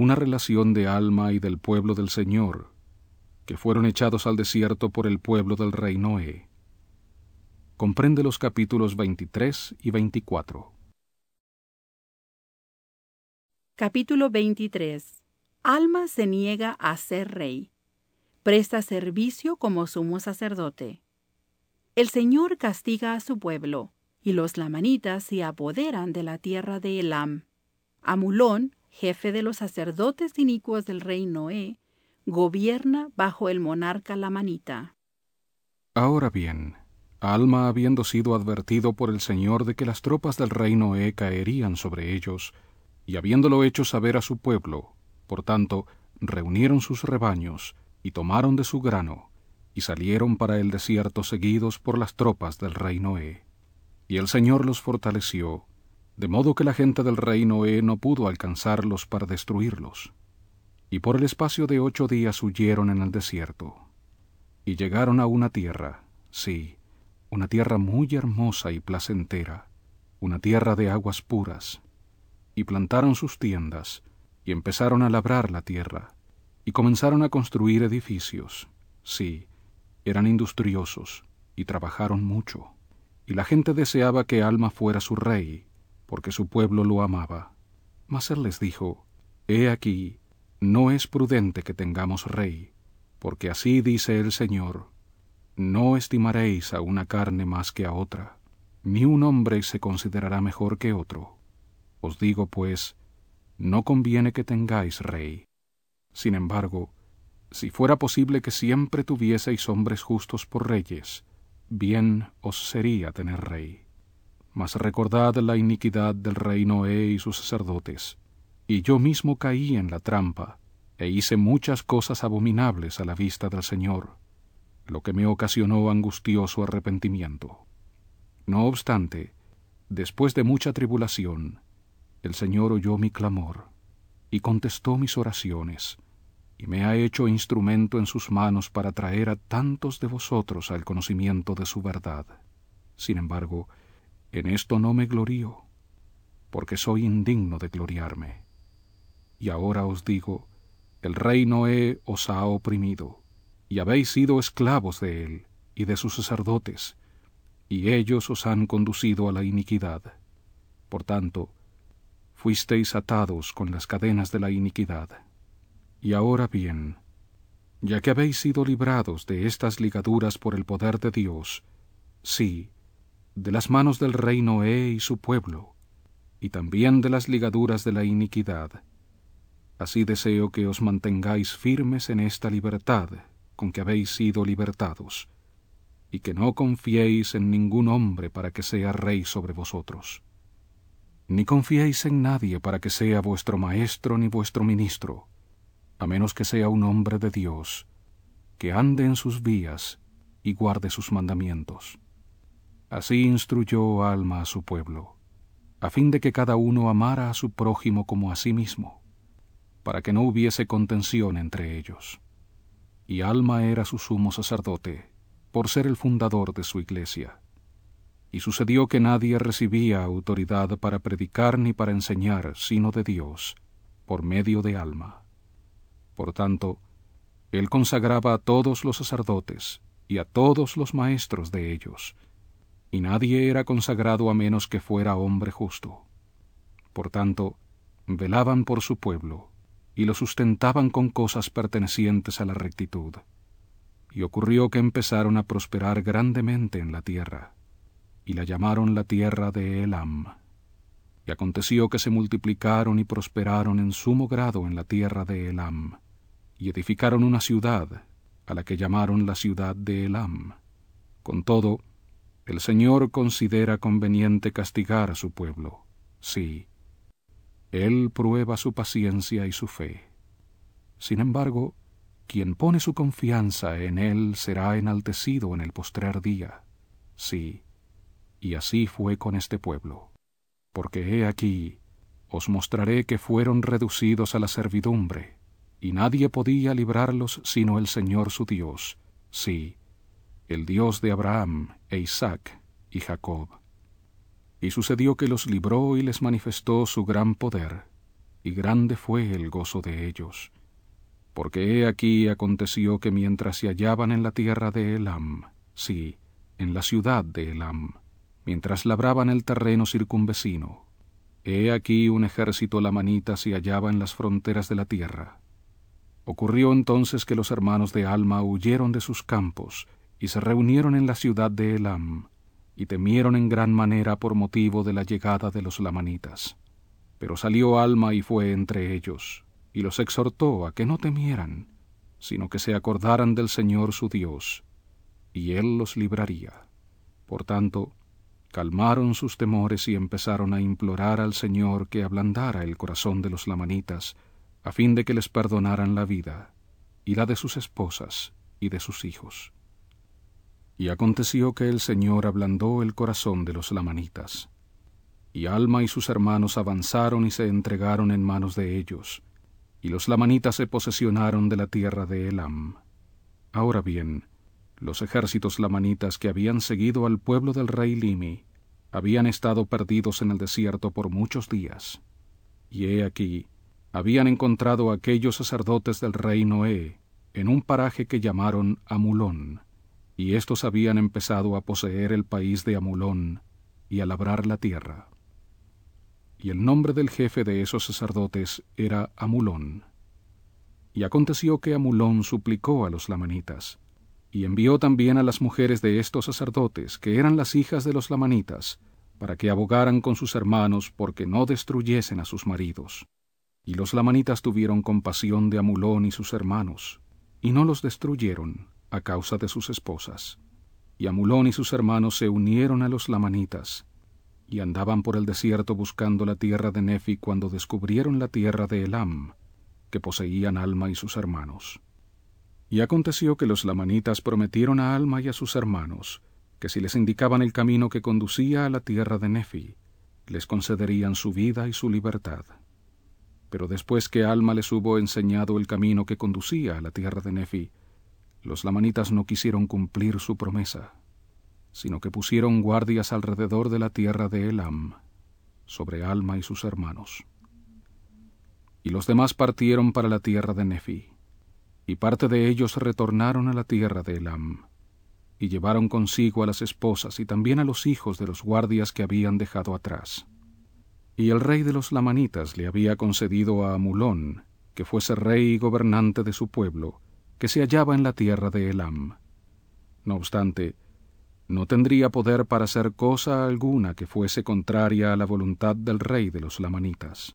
una relación de Alma y del pueblo del Señor, que fueron echados al desierto por el pueblo del rey Noé. Comprende los capítulos 23 y 24. Capítulo 23. Alma se niega a ser rey. Presta servicio como sumo sacerdote. El Señor castiga a su pueblo, y los lamanitas se apoderan de la tierra de Elam. Amulón, jefe de los sacerdotes inicuos del rey Noé, gobierna bajo el monarca lamanita. Ahora bien, Alma habiendo sido advertido por el Señor de que las tropas del rey Noé caerían sobre ellos, y habiéndolo hecho saber a su pueblo, por tanto, reunieron sus rebaños, y tomaron de su grano, y salieron para el desierto seguidos por las tropas del rey Noé. Y el Señor los fortaleció, de modo que la gente del rey Noé no pudo alcanzarlos para destruirlos. Y por el espacio de ocho días huyeron en el desierto. Y llegaron a una tierra, sí, una tierra muy hermosa y placentera, una tierra de aguas puras, y plantaron sus tiendas, y empezaron a labrar la tierra, y comenzaron a construir edificios. Sí, eran industriosos, y trabajaron mucho. Y la gente deseaba que Alma fuera su rey, porque su pueblo lo amaba. Mas él les dijo, He aquí, no es prudente que tengamos rey, porque así dice el Señor, no estimaréis a una carne más que a otra, ni un hombre se considerará mejor que otro. Os digo, pues, no conviene que tengáis rey. Sin embargo, si fuera posible que siempre tuvieseis hombres justos por reyes, bien os sería tener rey. Mas recordad la iniquidad del rey Noé y sus sacerdotes, y yo mismo caí en la trampa, e hice muchas cosas abominables a la vista del Señor, lo que me ocasionó angustioso arrepentimiento. No obstante, después de mucha tribulación, el Señor oyó mi clamor y contestó mis oraciones, y me ha hecho instrumento en sus manos para traer a tantos de vosotros al conocimiento de su verdad. Sin embargo, en esto no me glorío, porque soy indigno de gloriarme. Y ahora os digo, el rey Noé os ha oprimido, y habéis sido esclavos de él y de sus sacerdotes, y ellos os han conducido a la iniquidad. Por tanto, fuisteis atados con las cadenas de la iniquidad. Y ahora bien, ya que habéis sido librados de estas ligaduras por el poder de Dios, sí, de las manos del rey Noé y su pueblo, y también de las ligaduras de la iniquidad, así deseo que os mantengáis firmes en esta libertad con que habéis sido libertados, y que no confiéis en ningún hombre para que sea rey sobre vosotros ni confiéis en nadie para que sea vuestro maestro ni vuestro ministro, a menos que sea un hombre de Dios, que ande en sus vías y guarde sus mandamientos. Así instruyó Alma a su pueblo, a fin de que cada uno amara a su prójimo como a sí mismo, para que no hubiese contención entre ellos. Y Alma era su sumo sacerdote, por ser el fundador de su iglesia y sucedió que nadie recibía autoridad para predicar ni para enseñar, sino de Dios, por medio de alma. Por tanto, él consagraba a todos los sacerdotes y a todos los maestros de ellos, y nadie era consagrado a menos que fuera hombre justo. Por tanto, velaban por su pueblo, y lo sustentaban con cosas pertenecientes a la rectitud. Y ocurrió que empezaron a prosperar grandemente en la tierra y la llamaron la tierra de Elam. Y aconteció que se multiplicaron y prosperaron en sumo grado en la tierra de Elam, y edificaron una ciudad, a la que llamaron la ciudad de Elam. Con todo, el Señor considera conveniente castigar a su pueblo. Sí, Él prueba su paciencia y su fe. Sin embargo, quien pone su confianza en Él será enaltecido en el postrer día. Sí, y así fue con este pueblo. Porque he aquí, os mostraré que fueron reducidos a la servidumbre, y nadie podía librarlos sino el Señor su Dios, sí, el Dios de Abraham e Isaac y Jacob. Y sucedió que los libró y les manifestó su gran poder, y grande fue el gozo de ellos. Porque he aquí aconteció que mientras se hallaban en la tierra de Elam, sí, en la ciudad de Elam, mientras labraban el terreno circunvecino, he aquí un ejército lamanita se hallaba en las fronteras de la tierra. Ocurrió entonces que los hermanos de Alma huyeron de sus campos y se reunieron en la ciudad de Elam, y temieron en gran manera por motivo de la llegada de los lamanitas. Pero salió Alma y fue entre ellos, y los exhortó a que no temieran, sino que se acordaran del Señor su Dios, y Él los libraría. Por tanto, calmaron sus temores y empezaron a implorar al Señor que ablandara el corazón de los lamanitas, a fin de que les perdonaran la vida, y la de sus esposas y de sus hijos. Y aconteció que el Señor ablandó el corazón de los lamanitas, y Alma y sus hermanos avanzaron y se entregaron en manos de ellos, y los lamanitas se posesionaron de la tierra de Elam. Ahora bien, los ejércitos lamanitas que habían seguido al pueblo del rey Limi habían estado perdidos en el desierto por muchos días. Y he aquí, habían encontrado a aquellos sacerdotes del rey Noé en un paraje que llamaron Amulón, y éstos habían empezado a poseer el país de Amulón y a labrar la tierra y el nombre del jefe de esos sacerdotes era Amulón. Y aconteció que Amulón suplicó a los lamanitas, y envió también a las mujeres de estos sacerdotes, que eran las hijas de los lamanitas, para que abogaran con sus hermanos porque no destruyesen a sus maridos. Y los lamanitas tuvieron compasión de Amulón y sus hermanos, y no los destruyeron a causa de sus esposas. Y Amulón y sus hermanos se unieron a los lamanitas, y andaban por el desierto buscando la tierra de Nefi cuando descubrieron la tierra de Elam, que poseían Alma y sus hermanos. Y aconteció que los lamanitas prometieron a Alma y a sus hermanos que si les indicaban el camino que conducía a la tierra de Nefi, les concederían su vida y su libertad. Pero después que Alma les hubo enseñado el camino que conducía a la tierra de Nefi, los lamanitas no quisieron cumplir su promesa sino que pusieron guardias alrededor de la tierra de Elam, sobre Alma y sus hermanos. Y los demás partieron para la tierra de Nefi, y parte de ellos retornaron a la tierra de Elam, y llevaron consigo a las esposas y también a los hijos de los guardias que habían dejado atrás. Y el rey de los lamanitas le había concedido a Amulón que fuese rey y gobernante de su pueblo, que se hallaba en la tierra de Elam. No obstante, no tendría poder para hacer cosa alguna que fuese contraria a la voluntad del rey de los lamanitas.